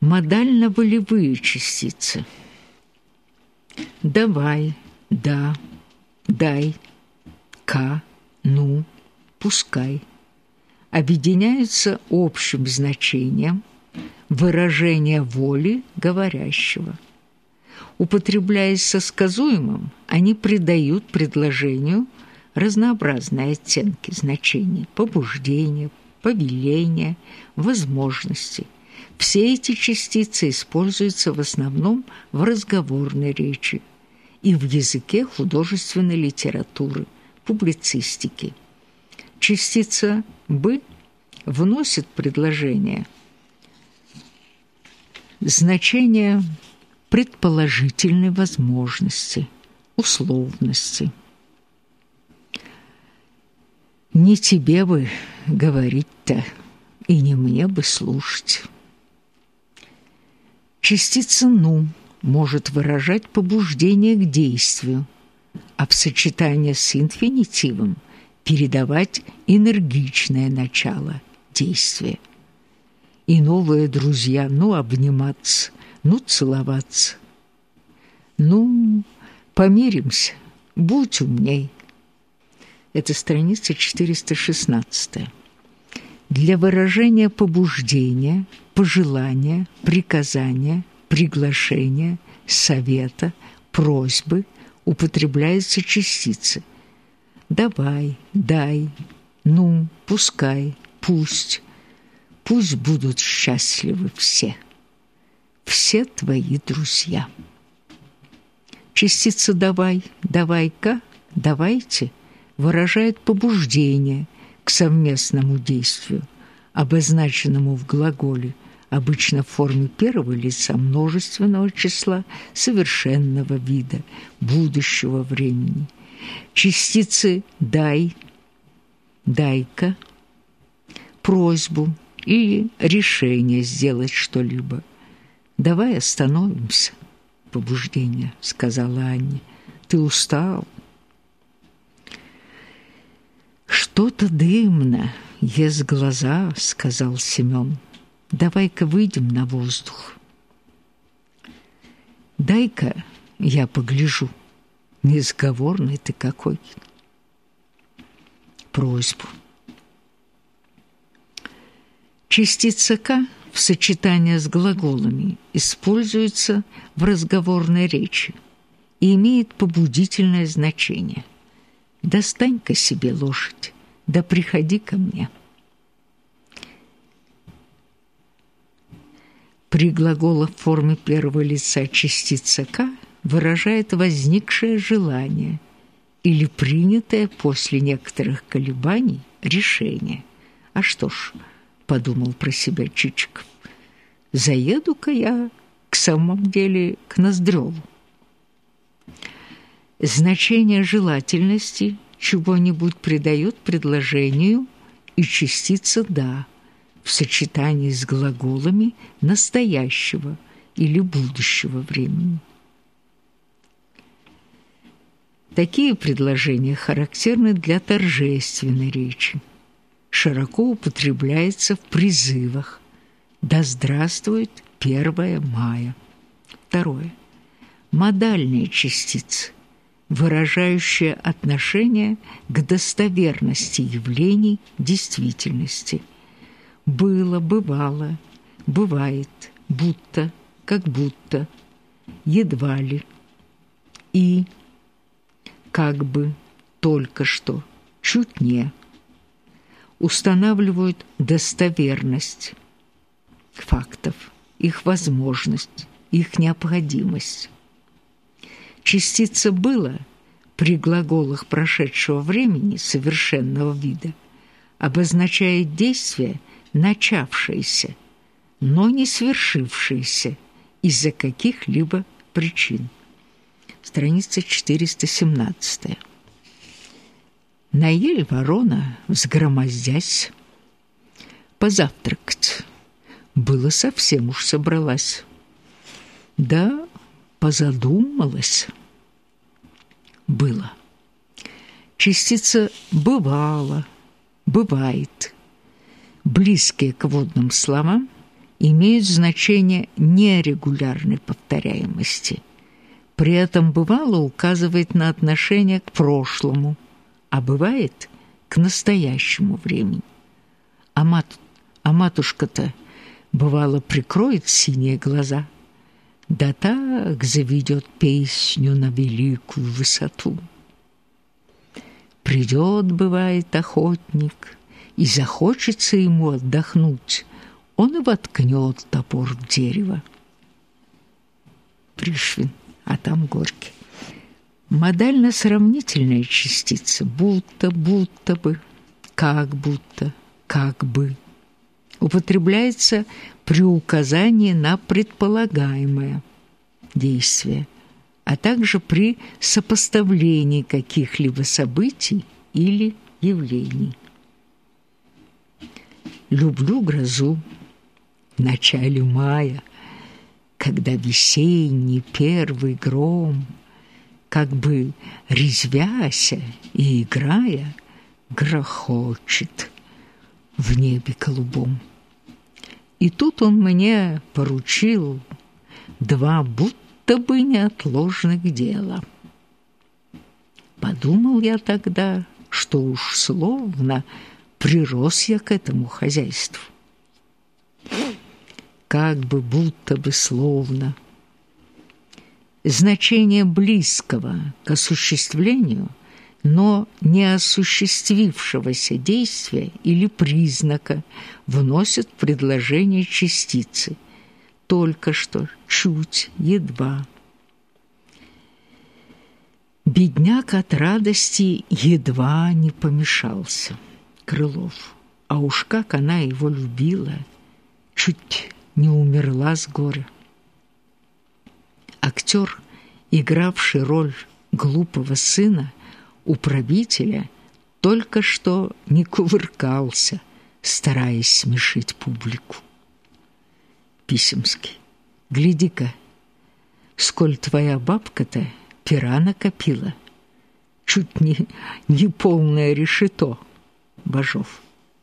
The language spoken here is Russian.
Модально-волевые частицы. Давай, да, дай, ка, ну, пускай. Объединяются общим значением выражения воли говорящего. Употребляясь со сказуемым, они придают предложению разнообразные оттенки значений, побуждения, повеления, возможностей. Все эти частицы используются в основном в разговорной речи и в языке художественной литературы, публицистики. Частица «бы» вносит предложение значение предположительной возможности, условности. Не тебе бы говорить-то, и не мне бы слушать. Частица «ну» может выражать побуждение к действию, а в сочетании с инфинитивом передавать энергичное начало действия. И новые друзья, ну, обниматься, ну, целоваться. Ну, помиримся, будь умней. Это страница 416. Для выражения побуждения, пожелания, приказания, приглашения, совета, просьбы употребляются частицы «давай», «дай», «ну», «пускай», «пусть». Пусть будут счастливы все, все твои друзья. Частица «давай», «давай-ка», «давайте» выражает побуждение к совместному действию, обозначенному в глаголе, обычно в форме первого лица множественного числа совершенного вида, будущего времени. Частицы «дай», «дай-ка», просьбу или решение сделать что-либо. «Давай остановимся», — побуждение, — сказала Анне. «Ты устал?» «Что-то дымно, ест глаза», — сказал Семён. «Давай-ка выйдем на воздух». «Дай-ка я погляжу, несговорный ты какой». Просьбу. Частица «к» в сочетании с глаголами используется в разговорной речи и имеет побудительное значение – достань-ка себе лошадь, да приходи ко мне. При глаголах в форме первого лица частица «к» выражает возникшее желание или принятое после некоторых колебаний решение. А что ж, подумал про себя Чичиков, заеду-ка я к самом деле к Ноздрёву. Значение желательности чего-нибудь придает предложению и частица «да» в сочетании с глаголами настоящего или будущего времени. Такие предложения характерны для торжественной речи. Широко употребляется в призывах «Да здравствует 1 мая». Второе. Модальные частицы – выражающее отношение к достоверности явлений действительности. Было, бывало, бывает, будто, как будто, едва ли, и, как бы, только что, чуть не, устанавливают достоверность фактов, их возможность, их необходимость. Частица «было» при глаголах прошедшего времени совершенного вида обозначает действие, начавшееся, но не свершившееся из-за каких-либо причин. Страница 417. На ель ворона, взгромоздясь, позавтракать. Было совсем уж собралась. Да, позадумалась. Было. Частица «бывало», «бывает», близкие к водным словам имеют значение нерегулярной повторяемости. При этом бывало указывает на отношение к прошлому, а бывает к настоящему времени. А, мат, а матушка-то, бывало, прикроет синие глаза, да так заведет песню на великую высоту. Придет, бывает, охотник, и захочется ему отдохнуть, он и воткнет топор в дерево. Пришвин, а там Горький. Модально-сравнительная частица, будто, будто бы, как будто, как бы, употребляется при указании на предполагаемое действие, а также при сопоставлении каких-либо событий или явлений. Люблю грозу в начале мая, когда весенний первый гром, как бы резвяся и играя, грохочет в небе голубом. И тут он мне поручил два будто бы неотложных дела. Подумал я тогда, что уж словно прирос я к этому хозяйству. Как бы будто бы словно. Значение близкого к осуществлению, но не осуществившегося действия или признака вносят в предложение частицы. Только что, чуть, едва. Бедняк от радости едва не помешался. Крылов. А уж как она его любила, чуть не умерла с горя. Актер, игравший роль глупого сына управителя, только что не кувыркался, стараясь смешить публику. Писемский. Гляди-ка, сколь твоя бабка-то пера накопила. Чуть не, не полное решето. Бажов.